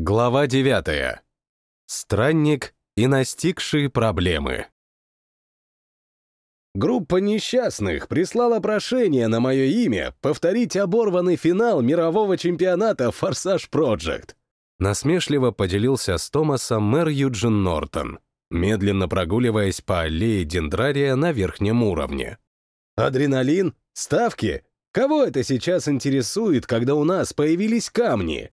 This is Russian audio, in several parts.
Глава 9. Странник и настигшие проблемы. Группа несчастных прислала прошение на мое имя повторить оборванный финал мирового чемпионата «Форсаж Проджект». Насмешливо поделился с Томасом мэр Юджин Нортон, медленно прогуливаясь по аллее дендрария на верхнем уровне. Адреналин? Ставки? Кого это сейчас интересует, когда у нас появились камни?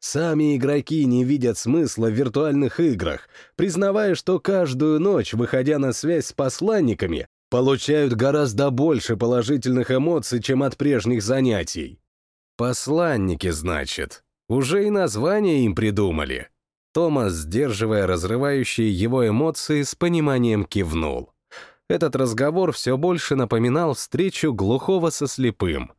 Сами игроки не видят смысла в виртуальных играх, признавая, что каждую ночь, выходя на связь с посланниками, получают гораздо больше положительных эмоций, чем от прежних занятий. Посланники, значит. Уже и название им придумали. Томас, сдерживая разрывающие его эмоции, с пониманием кивнул. Этот разговор все больше напоминал встречу глухого со слепым.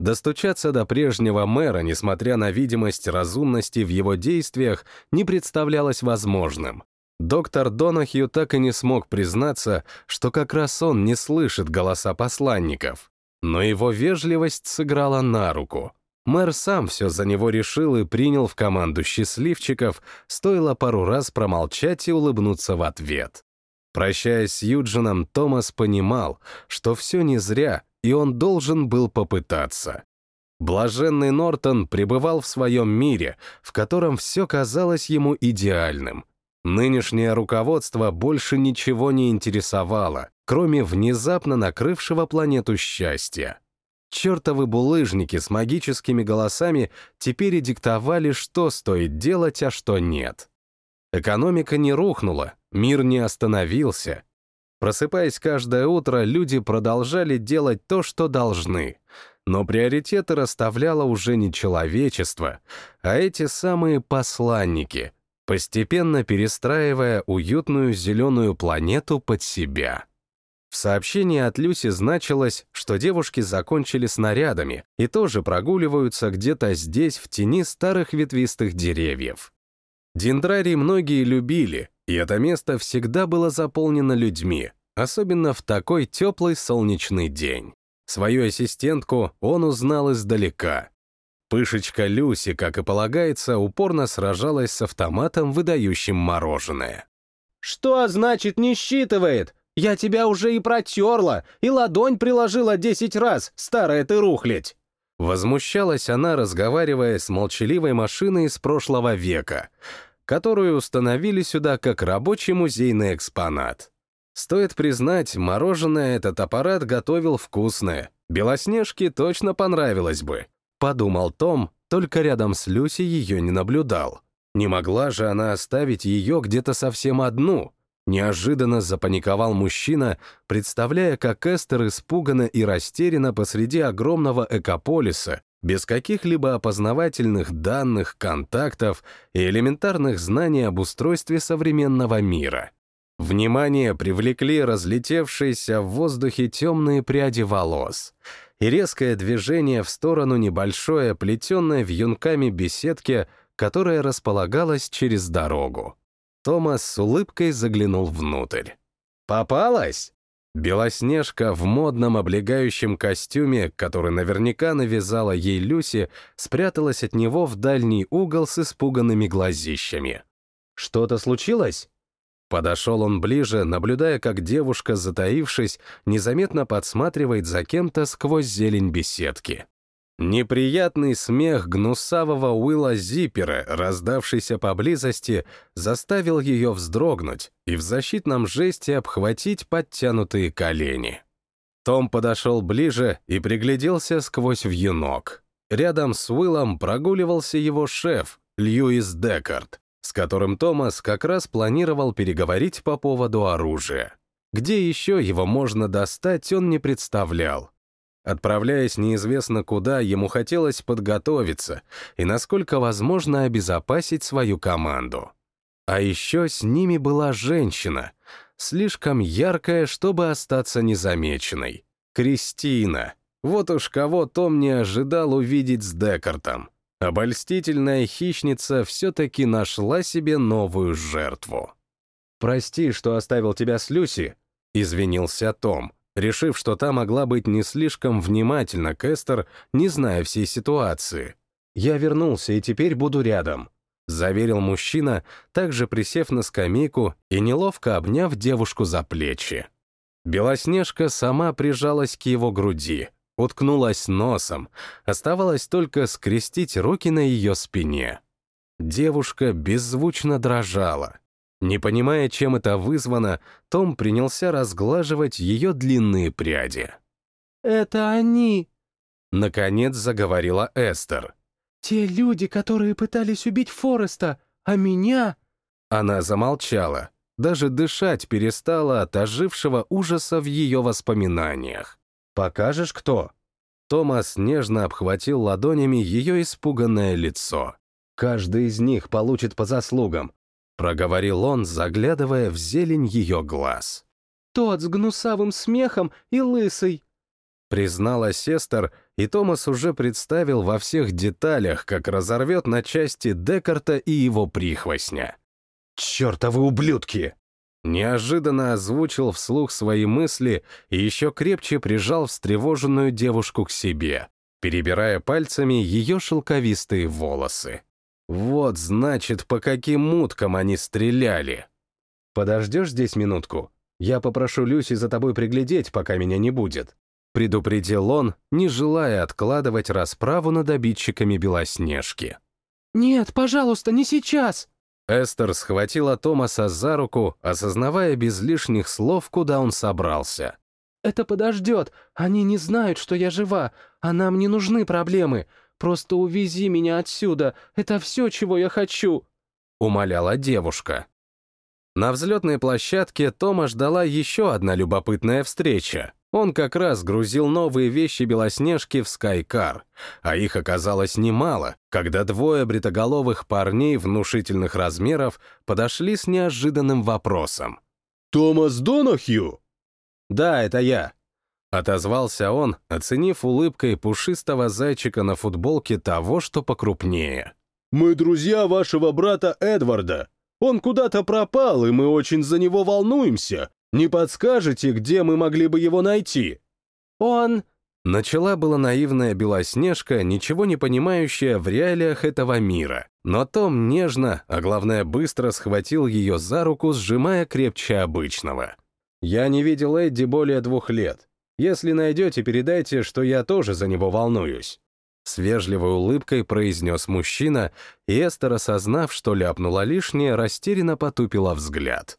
Достучаться до прежнего мэра, несмотря на видимость разумности в его действиях, не представлялось возможным. Доктор Донахью так и не смог признаться, что как раз он не слышит голоса посланников. Но его вежливость сыграла на руку. Мэр сам все за него решил и принял в команду счастливчиков, стоило пару раз промолчать и улыбнуться в ответ. Прощаясь с Юджином, Томас понимал, что все не зря, и он должен был попытаться. Блаженный Нортон пребывал в своем мире, в котором все казалось ему идеальным. Нынешнее руководство больше ничего не интересовало, кроме внезапно накрывшего планету счастья. Чертовы булыжники с магическими голосами теперь и диктовали, что стоит делать, а что нет. Экономика не рухнула, мир не остановился. Просыпаясь каждое утро, люди продолжали делать то, что должны. Но приоритеты расставляло уже не человечество, а эти самые посланники, постепенно перестраивая уютную зеленую планету под себя. В сообщении от Люси значилось, что девушки закончили снарядами и тоже прогуливаются где-то здесь, в тени старых ветвистых деревьев. Дендрарий многие любили, и это место всегда было заполнено людьми, особенно в такой теплый солнечный день. Свою ассистентку он узнал издалека — Пышечка Люси, как и полагается, упорно сражалась с автоматом, выдающим мороженое. «Что значит не считывает? Я тебя уже и протерла, и ладонь приложила десять раз, старая ты рухлядь!» Возмущалась она, разговаривая с молчаливой машиной из прошлого века, которую установили сюда как рабочий музейный экспонат. Стоит признать, мороженое этот аппарат готовил вкусное. Белоснежке точно понравилось бы. Подумал Том, только рядом с Люси ее не наблюдал. Не могла же она оставить ее где-то совсем одну. Неожиданно запаниковал мужчина, представляя, как Эстер испуганно и растеряна посреди огромного экополиса, без каких-либо опознавательных данных, контактов и элементарных знаний об устройстве современного мира. Внимание привлекли разлетевшиеся в воздухе темные пряди волос — и резкое движение в сторону небольшой оплетенной вьюнками беседки, которая располагалась через дорогу. Томас с улыбкой заглянул внутрь. «Попалась?» Белоснежка в модном облегающем костюме, который наверняка навязала ей Люси, спряталась от него в дальний угол с испуганными глазищами. «Что-то случилось?» Подошел он ближе, наблюдая, как девушка, затаившись, незаметно подсматривает за кем-то сквозь зелень беседки. Неприятный смех гнусавого Уилла Зиппера, раздавшийся поблизости, заставил ее вздрогнуть и в защитном жесте обхватить подтянутые колени. Том подошел ближе и пригляделся сквозь вьюнок. Рядом с Уиллом прогуливался его шеф, Льюис Декард с которым Томас как раз планировал переговорить по поводу оружия. Где еще его можно достать, он не представлял. Отправляясь неизвестно куда, ему хотелось подготовиться и, насколько возможно, обезопасить свою команду. А еще с ними была женщина, слишком яркая, чтобы остаться незамеченной. Кристина. Вот уж кого Том не ожидал увидеть с Декартом. Обольстительная хищница все-таки нашла себе новую жертву. «Прости, что оставил тебя с Люси», — извинился Том, решив, что та могла быть не слишком внимательна к Эстер, не зная всей ситуации. «Я вернулся и теперь буду рядом». — заверил мужчина, также присев на скамейку и неловко обняв девушку за плечи. Белоснежка сама прижалась к его груди, уткнулась носом, оставалось только скрестить руки на ее спине. Девушка беззвучно дрожала. Не понимая, чем это вызвано, Том принялся разглаживать ее длинные пряди. «Это они!» Наконец заговорила Эстер. «Те люди, которые пытались убить Фореста, а меня...» Она замолчала, даже дышать перестала от ожившего ужаса в ее воспоминаниях. «Покажешь, кто?» Томас нежно обхватил ладонями ее испуганное лицо. «Каждый из них получит по заслугам», — проговорил он, заглядывая в зелень ее глаз. «Тот с гнусавым смехом и лысый», — признала сестер, и Томас уже представил во всех деталях, как разорвет на части Декарта и его прихвостня. «Чертовы ублюдки!» Неожиданно озвучил вслух свои мысли и еще крепче прижал встревоженную девушку к себе, перебирая пальцами ее шелковистые волосы. Вот, значит, по каким уткам они стреляли. «Подождешь здесь минутку? Я попрошу Люси за тобой приглядеть, пока меня не будет», предупредил он, не желая откладывать расправу над обидчиками Белоснежки. «Нет, пожалуйста, не сейчас!» Эстер схватила Томаса за руку, осознавая без лишних слов, куда он собрался. «Это подождет. Они не знают, что я жива, а нам не нужны проблемы. Просто увези меня отсюда. Это все, чего я хочу», — умоляла девушка. На взлетной площадке Тома ждала еще одна любопытная встреча. Он как раз грузил новые вещи Белоснежки в Скайкар, а их оказалось немало, когда двое бритоголовых парней внушительных размеров подошли с неожиданным вопросом. «Томас Донахью?» «Да, это я», — отозвался он, оценив улыбкой пушистого зайчика на футболке того, что покрупнее. «Мы друзья вашего брата Эдварда. Он куда-то пропал, и мы очень за него волнуемся. Не подскажете, где мы могли бы его найти?» «Он...» Начала была наивная Белоснежка, ничего не понимающая в реалиях этого мира. Но Том нежно, а главное быстро схватил ее за руку, сжимая крепче обычного. «Я не видел Эдди более двух лет. Если найдете, передайте, что я тоже за него волнуюсь». С вежливой улыбкой произнес мужчина, и Эстер, осознав, что ляпнула лишнее, растерянно потупила взгляд.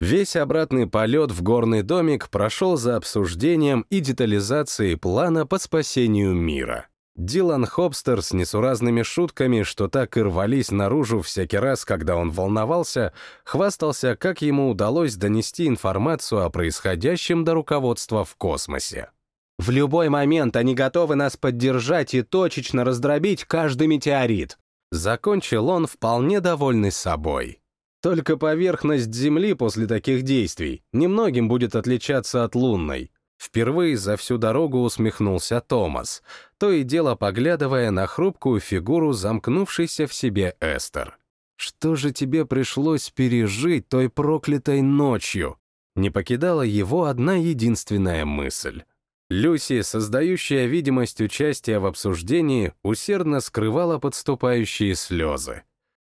Весь обратный полет в горный домик прошел за обсуждением и детализацией плана по спасению мира. Дилан Хобстер с несуразными шутками, что так и рвались наружу всякий раз, когда он волновался, хвастался, как ему удалось донести информацию о происходящем до руководства в космосе. «В любой момент они готовы нас поддержать и точечно раздробить каждый метеорит», закончил он вполне довольный собой. Только поверхность Земли после таких действий немногим будет отличаться от лунной. Впервые за всю дорогу усмехнулся Томас, то и дело поглядывая на хрупкую фигуру замкнувшейся в себе Эстер. «Что же тебе пришлось пережить той проклятой ночью?» Не покидала его одна единственная мысль. Люси, создающая видимость участия в обсуждении, усердно скрывала подступающие слезы.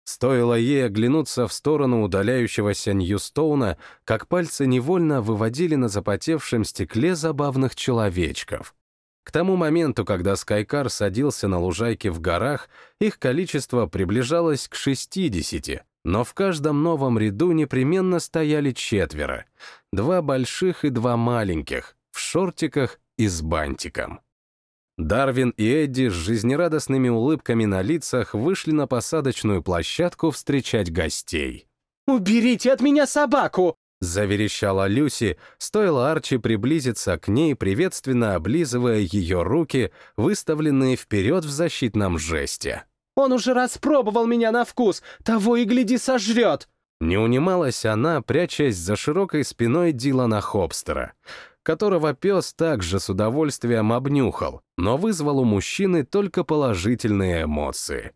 Стоило ей оглянуться в сторону удаляющегося Ньюстоуна, как пальцы невольно выводили на запотевшем стекле забавных человечков. К тому моменту, когда Скайкар садился на лужайке в горах, их количество приближалось к 60, но в каждом новом ряду непременно стояли четверо. Два больших и два маленьких, в шортиках и с бантиком. Дарвин и Эдди с жизнерадостными улыбками на лицах вышли на посадочную площадку встречать гостей. «Уберите от меня собаку!» — заверещала Люси, стоило Арчи приблизиться к ней, приветственно облизывая ее руки, выставленные вперед в защитном жесте. «Он уже распробовал меня на вкус, того и гляди сожрет!» Не унималась она, прячась за широкой спиной Дилана Хобстера которого пес также с удовольствием обнюхал, но вызвал у мужчины только положительные эмоции.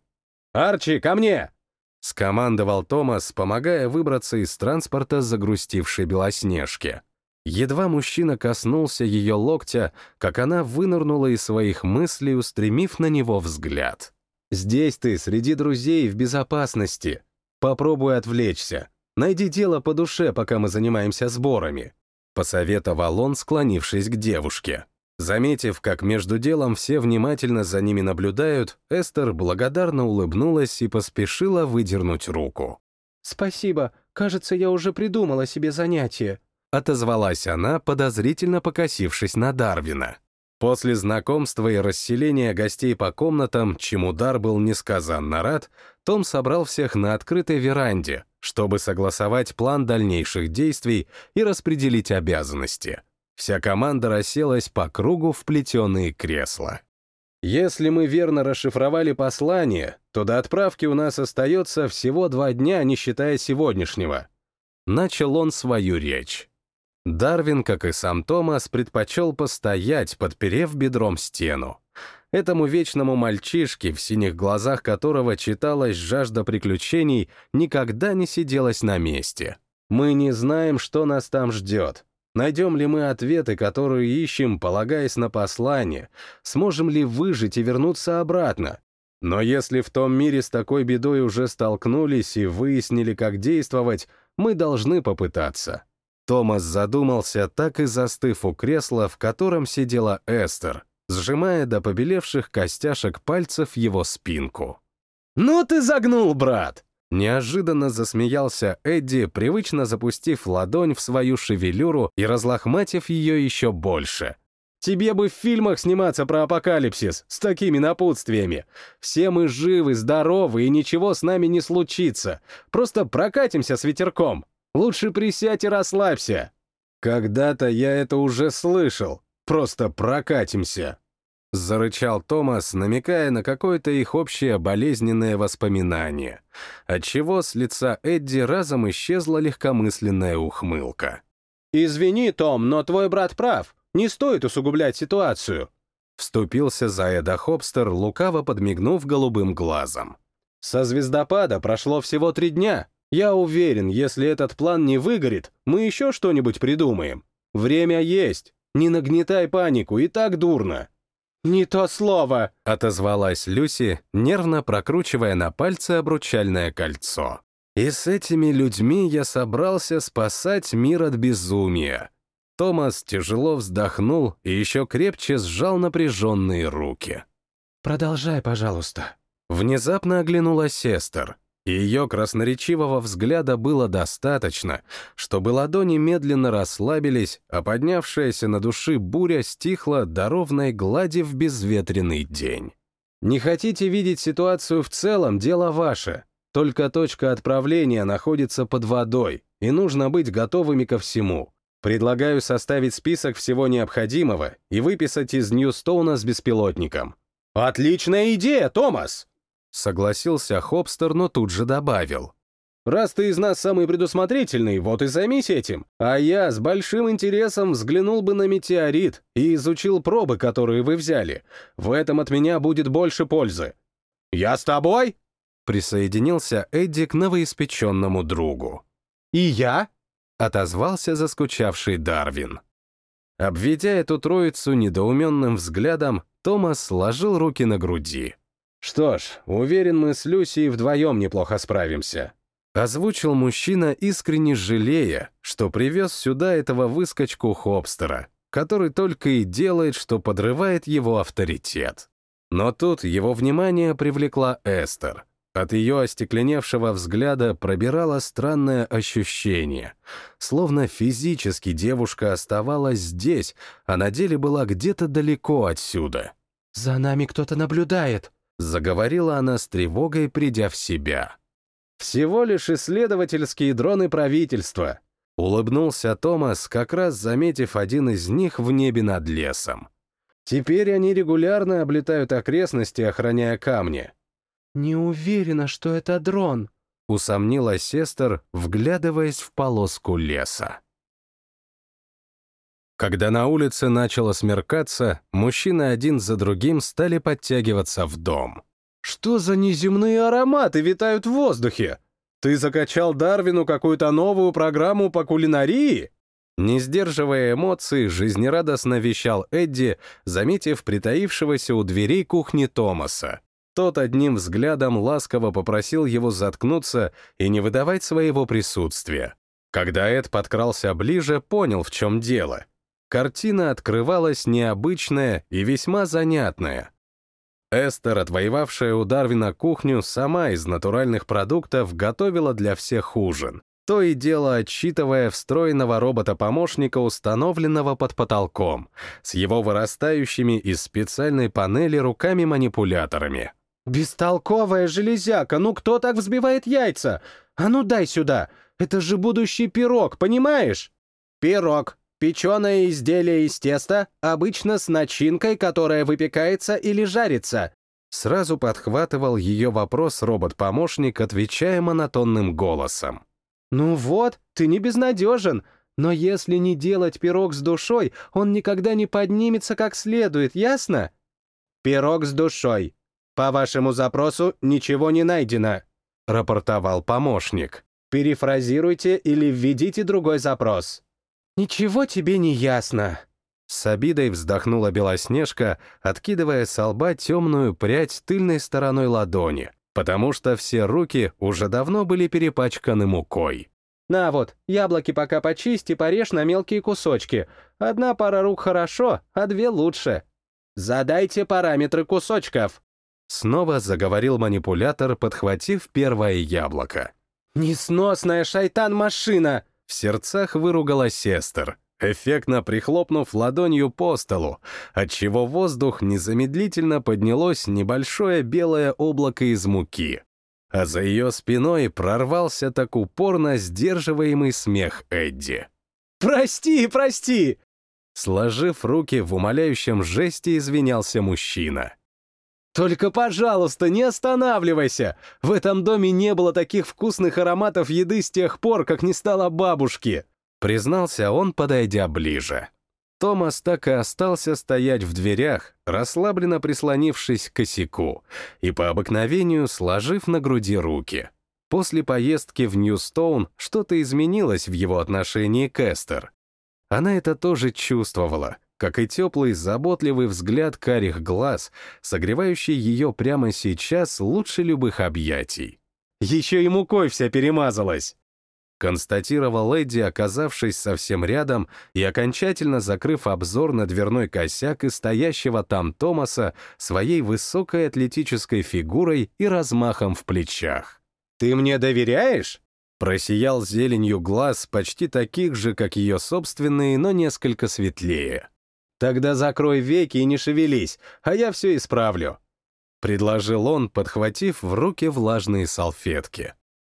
«Арчи, ко мне!» — скомандовал Томас, помогая выбраться из транспорта загрустившей Белоснежки. Едва мужчина коснулся ее локтя, как она вынырнула из своих мыслей, устремив на него взгляд. Здесь ты, среди друзей, в безопасности. Попробуй отвлечься. Найди дело по душе, пока мы занимаемся сборами», — посоветовал он, склонившись к девушке. Заметив, как между делом все внимательно за ними наблюдают, Эстер благодарно улыбнулась и поспешила выдернуть руку. «Спасибо. Кажется, я уже придумала себе занятие», — отозвалась она, подозрительно покосившись на Дарвина. После знакомства и расселения гостей по комнатам, чему Дар был несказанно рад, Том собрал всех на открытой веранде, чтобы согласовать план дальнейших действий и распределить обязанности. Вся команда расселась по кругу в плетеные кресла. Если мы верно расшифровали послание, то до отправки у нас остается всего два дня, не считая сегодняшнего. Начал он свою речь. Дарвин, как и сам Томас, предпочел постоять, подперев бедром стену. Этому вечному мальчишке, в синих глазах которого читалась жажда приключений, никогда не сиделось на месте. Мы не знаем, что нас там ждет. Найдем ли мы ответы, которые ищем, полагаясь на послание? Сможем ли выжить и вернуться обратно? Но если в том мире с такой бедой уже столкнулись и выяснили, как действовать, мы должны попытаться. Томас задумался, так и застыв у кресла, в котором сидела Эстер, сжимая до побелевших костяшек пальцев его спинку. «Ну ты загнул, брат!» Неожиданно засмеялся Эдди, привычно запустив ладонь в свою шевелюру и разлохматив ее еще больше. «Тебе бы в фильмах сниматься про апокалипсис с такими напутствиями. Все мы живы, здоровы, и ничего с нами не случится. Просто прокатимся с ветерком. Лучше присядь и расслабься. Когда-то я это уже слышал. Просто прокатимся. Зарычал Томас, намекая на какое-то их общее болезненное воспоминание, отчего с лица Эдди разом исчезла легкомысленная ухмылка. «Извини, Том, но твой брат прав. Не стоит усугублять ситуацию», Вступился за Эда Хопстер, лукаво подмигнув голубым глазом. «Со звездопада прошло всего три дня, я уверен, если этот план не выгорит, мы еще что-нибудь придумаем. Время есть. Не нагнетай панику, и так дурно. «Не то слово!» — отозвалась Люси, нервно прокручивая на пальце обручальное кольцо. «И с этими людьми я собрался спасать мир от безумия». Томас тяжело вздохнул и еще крепче сжал напряженные руки. «Продолжай, пожалуйста». Внезапно оглянулась Эстер ее красноречивого взгляда было достаточно, чтобы ладони медленно расслабились, а поднявшаяся на души буря стихла до ровной глади в безветренный день. «Не хотите видеть ситуацию в целом, дело ваше. Только точка отправления находится под водой, и нужно быть готовыми ко всему. Предлагаю составить список всего необходимого и выписать из Ньюстоуна с беспилотником». «Отличная идея, Томас!» Согласился Хопстер, но тут же добавил. «Раз ты из нас самый предусмотрительный, вот и займись этим. А я с большим интересом взглянул бы на метеорит и изучил пробы, которые вы взяли. В этом от меня будет больше пользы». «Я с тобой?» Присоединился Эдди к новоиспеченному другу. «И я?» — отозвался заскучавший Дарвин. Обведя эту троицу недоуменным взглядом, Томас сложил руки на груди. «Что ж, уверен, мы с Люсией вдвоем неплохо справимся», озвучил мужчина, искренне жалея, что привез сюда этого выскочку Хопстера, который только и делает, что подрывает его авторитет. Но тут его внимание привлекла Эстер. От ее остекленевшего взгляда пробирало странное ощущение, словно физически девушка оставалась здесь, а на деле была где-то далеко отсюда. «За нами кто-то наблюдает», Заговорила она с тревогой, придя в себя. «Всего лишь исследовательские дроны правительства», — улыбнулся Томас, как раз заметив один из них в небе над лесом. «Теперь они регулярно облетают окрестности, охраняя камни». «Не уверена, что это дрон», — усомнилась сестер, вглядываясь в полоску леса. Когда на улице начало смеркаться, мужчины один за другим стали подтягиваться в дом. «Что за неземные ароматы витают в воздухе? Ты закачал Дарвину какую-то новую программу по кулинарии?» Не сдерживая эмоций, жизнерадостно вещал Эдди, заметив притаившегося у дверей кухни Томаса. Тот одним взглядом ласково попросил его заткнуться и не выдавать своего присутствия. Когда Эд подкрался ближе, понял, в чем дело. Картина открывалась необычная и весьма занятная. Эстер, отвоевавшая у Дарвина кухню, сама из натуральных продуктов готовила для всех ужин, то и дело отсчитывая встроенного робота-помощника, установленного под потолком, с его вырастающими из специальной панели руками-манипуляторами. «Бестолковая железяка, ну кто так взбивает яйца? А ну дай сюда! Это же будущий пирог, понимаешь?» «Пирог. Печеное изделие из теста, обычно с начинкой, которая выпекается или жарится». Сразу подхватывал ее вопрос робот-помощник, отвечая монотонным голосом. «Ну вот, ты не безнадежен, но если не делать пирог с душой, он никогда не поднимется как следует, ясно?» «Пирог с душой. По вашему запросу ничего не найдено», — рапортовал помощник. «Перефразируйте или введите другой запрос». «Ничего тебе не ясно», с обидой вздохнула Белоснежка, откидывая с лба темную прядь тыльной стороной ладони, потому что все руки уже давно были перепачканы мукой. «На вот, яблоки пока почисти, порежь на мелкие кусочки. Одна пара рук хорошо, а две лучше. Задайте параметры кусочков». Снова заговорил манипулятор, подхватив первое яблоко. «Несносная шайтан-машина!» В сердцах выругала сестер, эффектно прихлопнув ладонью по столу, отчего воздух незамедлительно поднялось небольшое белое облако из муки. А за ее спиной прорвался так упорно сдерживаемый смех Эдди. «Прости, прости!» Сложив руки в умоляющем жесте, извинялся мужчина. «Только, пожалуйста, не останавливайся! В этом доме не было таких вкусных ароматов еды с тех пор, как не стало бабушки!» Признался он, подойдя ближе. Томас так и остался стоять в дверях, расслабленно прислонившись к косяку и по обыкновению сложив на груди руки. После поездки в Ньюстоун что-то изменилось в его отношении к Эстер. Она это тоже чувствовала, как и теплый, заботливый взгляд карих глаз, согревающий ее прямо сейчас лучше любых объятий. «Еще и мукой вся перемазалась!» констатировал Эдди, оказавшись совсем рядом и окончательно закрыв обзор на дверной косяк и стоящего там Томаса своей высокой атлетической фигурой и размахом в плечах. «Ты мне доверяешь?» Просиял зеленью глаз, почти таких же, как ее собственные, но несколько светлее. «Тогда закрой веки и не шевелись, а я все исправлю», — предложил он, подхватив в руки влажные салфетки.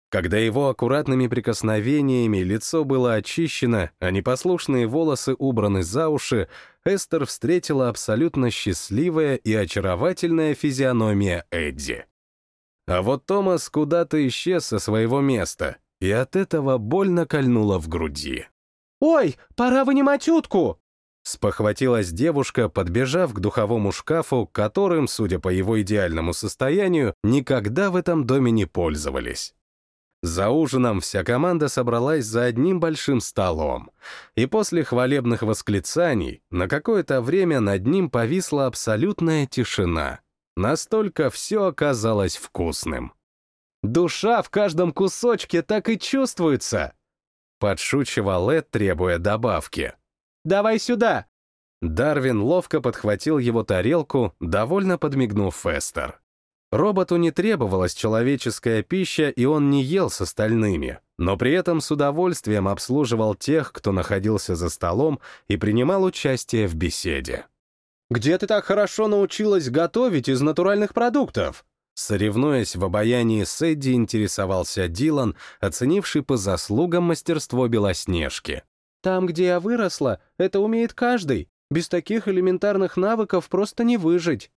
Когда его аккуратными прикосновениями лицо было очищено, а непослушные волосы убраны за уши, Эстер встретила абсолютно счастливая и очаровательная физиономия Эдди. А вот Томас куда-то исчез со своего места, и от этого больно кольнуло в груди. «Ой, пора вынимать утку!» Спохватилась девушка, подбежав к духовому шкафу, которым, судя по его идеальному состоянию, никогда в этом доме не пользовались. За ужином вся команда собралась за одним большим столом, и после хвалебных восклицаний на какое-то время над ним повисла абсолютная тишина. Настолько все оказалось вкусным. «Душа в каждом кусочке так и чувствуется!» Подшучивал Эд, требуя добавки. «Давай сюда!» Дарвин ловко подхватил его тарелку, довольно подмигнув Фестер. Роботу не требовалась человеческая пища, и он не ел с остальными, но при этом с удовольствием обслуживал тех, кто находился за столом и принимал участие в беседе. «Где ты так хорошо научилась готовить из натуральных продуктов?» Соревнуясь в обаянии с Эдди, интересовался Дилан, оценивший по заслугам мастерство Белоснежки. «Там, где я выросла, это умеет каждый. Без таких элементарных навыков просто не выжить».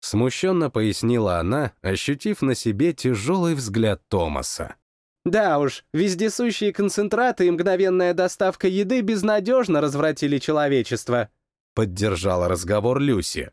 Смущенно пояснила она, ощутив на себе тяжелый взгляд Томаса. Да уж, вездесущие концентраты и мгновенная доставка еды безнадежно развратили человечество. Поддержала разговор Люси.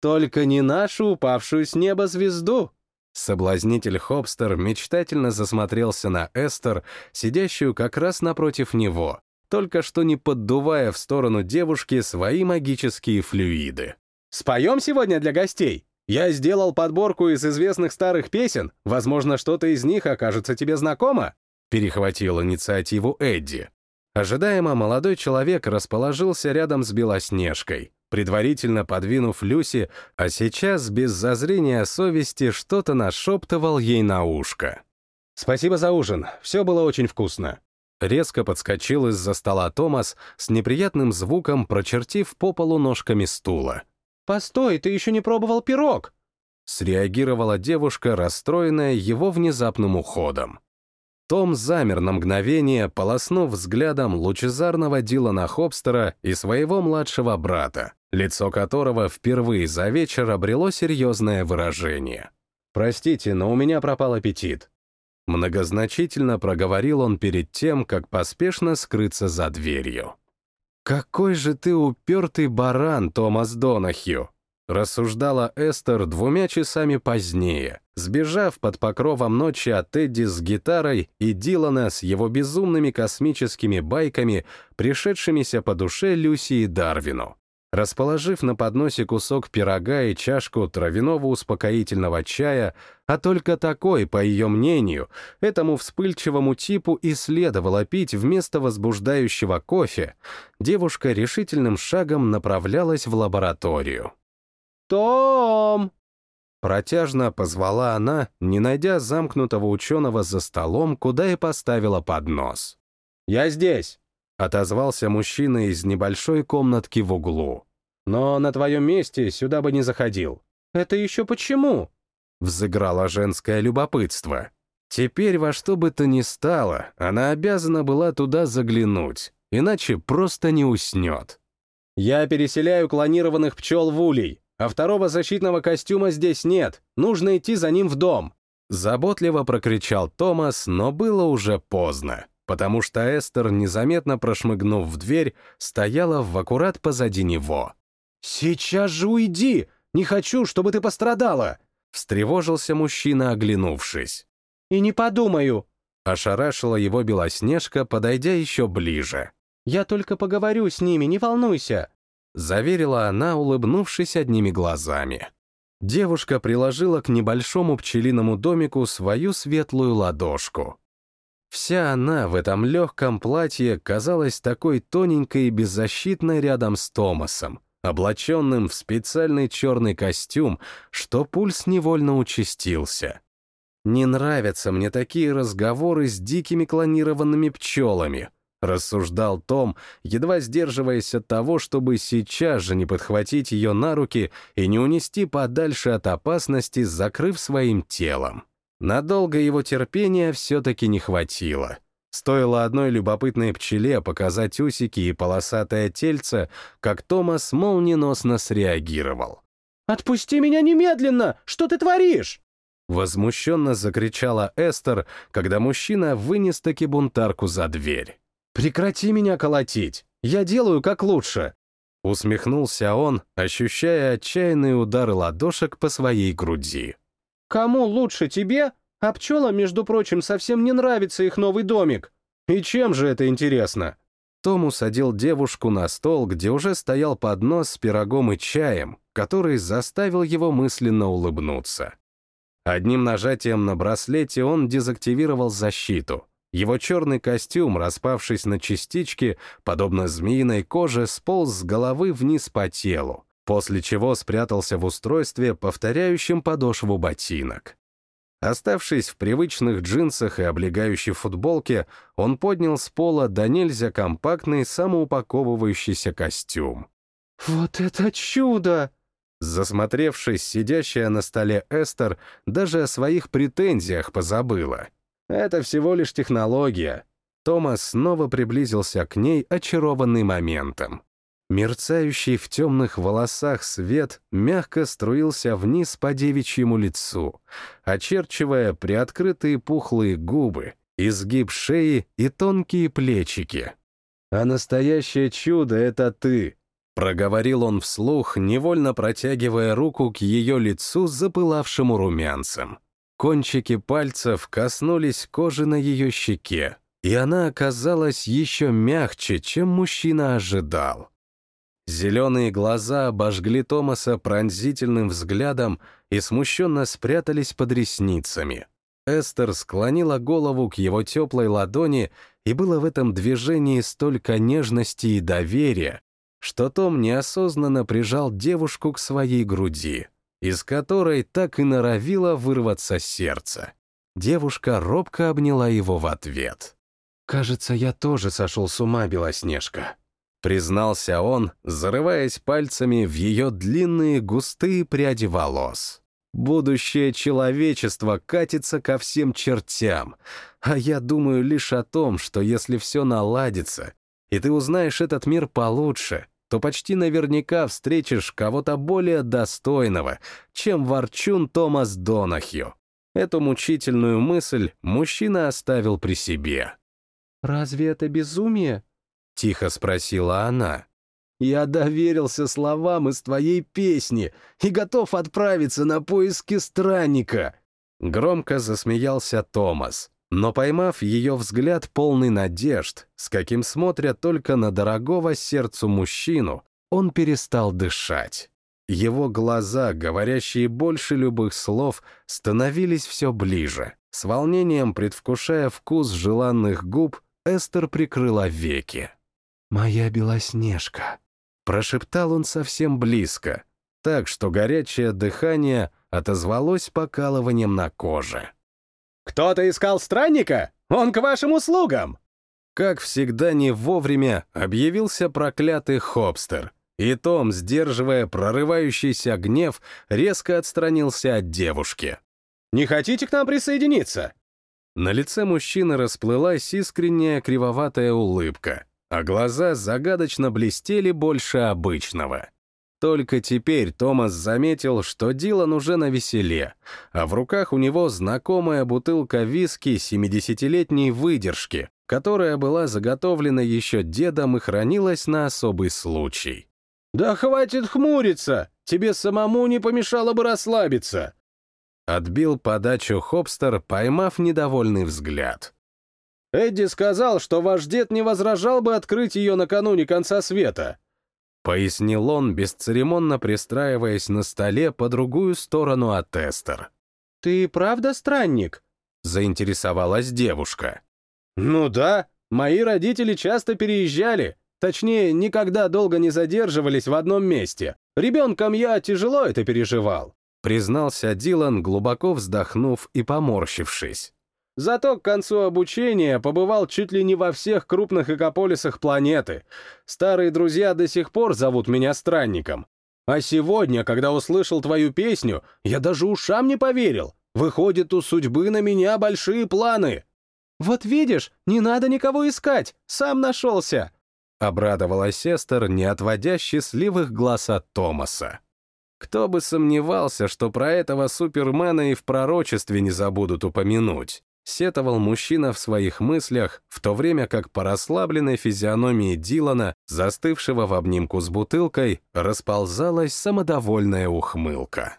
Только не нашу упавшую с неба звезду. Соблазнитель Хобстер мечтательно засмотрелся на Эстер, сидящую как раз напротив него, только что не поддувая в сторону девушки свои магические флюиды. «Споем сегодня для гостей?» Я сделал подборку из известных старых песен. Возможно, что-то из них окажется тебе знакомо?» Перехватил инициативу Эдди. Ожидаемо молодой человек расположился рядом с Белоснежкой, предварительно подвинув Люси, а сейчас без зазрения совести что-то нашептывал ей на ушко. «Спасибо за ужин, все было очень вкусно». Резко подскочил из-за стола Томас с неприятным звуком, прочертив по полу ножками стула. «Постой, ты еще не пробовал пирог!» Среагировала девушка, расстроенная его внезапным уходом. Том замер на мгновение, полоснув взглядом лучезарного Дилана Хобстера и своего младшего брата, лицо которого впервые за вечер обрело серьезное выражение. «Простите, но у меня пропал аппетит». Многозначительно проговорил он перед тем, как поспешно скрыться за дверью. «Какой же ты упертый баран, Томас Донахью!» рассуждала Эстер двумя часами позднее, сбежав под покровом ночи от Эдди с гитарой и Дилана с его безумными космическими байками, пришедшимися по душе Люси и Дарвину. Расположив на подносе кусок пирога и чашку травяного успокоительного чая, а только такой, по ее мнению, этому вспыльчивому типу и следовало пить вместо возбуждающего кофе, девушка решительным шагом направлялась в лабораторию. «Том!» Протяжно позвала она, не найдя замкнутого ученого за столом, куда и поставила поднос. «Я здесь!» — отозвался мужчина из небольшой комнатки в углу. «Но на твоем месте сюда бы не заходил». «Это еще почему?» — взыграло женское любопытство. Теперь во что бы то ни стало, она обязана была туда заглянуть, иначе просто не уснет. «Я переселяю клонированных пчел в улей, а второго защитного костюма здесь нет, нужно идти за ним в дом». Заботливо прокричал Томас, но было уже поздно потому что Эстер, незаметно прошмыгнув в дверь, стояла в аккурат позади него. «Сейчас же уйди! Не хочу, чтобы ты пострадала!» Встревожился мужчина, оглянувшись. «И не подумаю!» Ошарашила его Белоснежка, подойдя еще ближе. «Я только поговорю с ними, не волнуйся!» Заверила она, улыбнувшись одними глазами. Девушка приложила к небольшому пчелиному домику свою светлую ладошку. Вся она в этом легком платье казалась такой тоненькой и беззащитной рядом с Томасом, облаченным в специальный черный костюм, что пульс невольно участился. «Не нравятся мне такие разговоры с дикими клонированными пчелами», рассуждал Том, едва сдерживаясь от того, чтобы сейчас же не подхватить ее на руки и не унести подальше от опасности, закрыв своим телом. Надолго его терпения все-таки не хватило. Стоило одной любопытной пчеле показать усики и полосатое тельце, как Томас молниеносно среагировал. «Отпусти меня немедленно! Что ты творишь?» Возмущенно закричала Эстер, когда мужчина вынес таки бунтарку за дверь. «Прекрати меня колотить! Я делаю как лучше!» Усмехнулся он, ощущая отчаянные удары ладошек по своей груди. Кому лучше, тебе? А пчелам, между прочим, совсем не нравится их новый домик. И чем же это интересно? Том усадил девушку на стол, где уже стоял поднос с пирогом и чаем, который заставил его мысленно улыбнуться. Одним нажатием на браслете он дезактивировал защиту. Его черный костюм, распавшись на частички, подобно змеиной коже, сполз с головы вниз по телу после чего спрятался в устройстве, повторяющем подошву ботинок. Оставшись в привычных джинсах и облегающей футболке, он поднял с пола до нельзя компактный самоупаковывающийся костюм. «Вот это чудо!» Засмотревшись, сидящая на столе Эстер даже о своих претензиях позабыла. «Это всего лишь технология». Томас снова приблизился к ней, очарованный моментом. Мерцающий в темных волосах свет мягко струился вниз по девичьему лицу, очерчивая приоткрытые пухлые губы, изгиб шеи и тонкие плечики. «А настоящее чудо — это ты!» — проговорил он вслух, невольно протягивая руку к ее лицу, запылавшему румянцем. Кончики пальцев коснулись кожи на ее щеке, и она оказалась еще мягче, чем мужчина ожидал. Зеленые глаза обожгли Томаса пронзительным взглядом, и смущенно спрятались под ресницами. Эстер склонила голову к его теплой ладони, и было в этом движении столько нежности и доверия, что Том неосознанно прижал девушку к своей груди, из которой так и норовило вырваться сердце. Девушка робко обняла его в ответ. «Кажется, я тоже сошел с ума, Белоснежка», — признался он, зарываясь пальцами в ее длинные густые пряди волос. Будущее человечество катится ко всем чертям, а я думаю лишь о том, что если все наладится, и ты узнаешь этот мир получше, то почти наверняка встретишь кого-то более достойного, чем ворчун Томас Донахью. Эту мучительную мысль мужчина оставил при себе. «Разве это безумие?» — тихо спросила она. Я доверился словам из твоей песни и готов отправиться на поиски странника. Громко засмеялся Томас, но поймав ее взгляд полный надежд, с каким смотрят только на дорогого сердцу мужчину, он перестал дышать. Его глаза, говорящие больше любых слов, становились все ближе. С волнением предвкушая вкус желанных губ, Эстер прикрыла веки. «Моя Белоснежка», Прошептал он совсем близко, так что горячее дыхание отозвалось покалыванием на коже. «Кто-то искал странника? Он к вашим услугам!» Как всегда не вовремя объявился проклятый Хобстер, и Том, сдерживая прорывающийся гнев, резко отстранился от девушки. «Не хотите к нам присоединиться?» На лице мужчины расплылась искренняя кривоватая улыбка, а глаза загадочно блестели больше обычного. Только теперь Томас заметил, что Дилан уже на веселе, а в руках у него знакомая бутылка виски 70-летней выдержки, которая была заготовлена еще дедом и хранилась на особый случай. «Да хватит хмуриться! Тебе самому не помешало бы расслабиться!» Отбил подачу Хопстер, поймав недовольный взгляд. Эдди сказал, что ваш дед не возражал бы открыть ее накануне конца света. Пояснил он, бесцеремонно пристраиваясь на столе по другую сторону от Эстер. «Ты правда странник?» — заинтересовалась девушка. «Ну да, мои родители часто переезжали. Точнее, никогда долго не задерживались в одном месте. Ребенком я тяжело это переживал», — признался Дилан, глубоко вздохнув и поморщившись. Зато к концу обучения побывал чуть ли не во всех крупных экополисах планеты. Старые друзья до сих пор зовут меня странником. А сегодня, когда услышал твою песню, я даже ушам не поверил. Выходит, у судьбы на меня большие планы. «Вот видишь, не надо никого искать, сам нашелся!» Обрадовалась Эстер, не отводя счастливых глаз от Томаса. Кто бы сомневался, что про этого супермена и в пророчестве не забудут упомянуть сетовал мужчина в своих мыслях, в то время как по расслабленной физиономии Дилана, застывшего в обнимку с бутылкой, расползалась самодовольная ухмылка.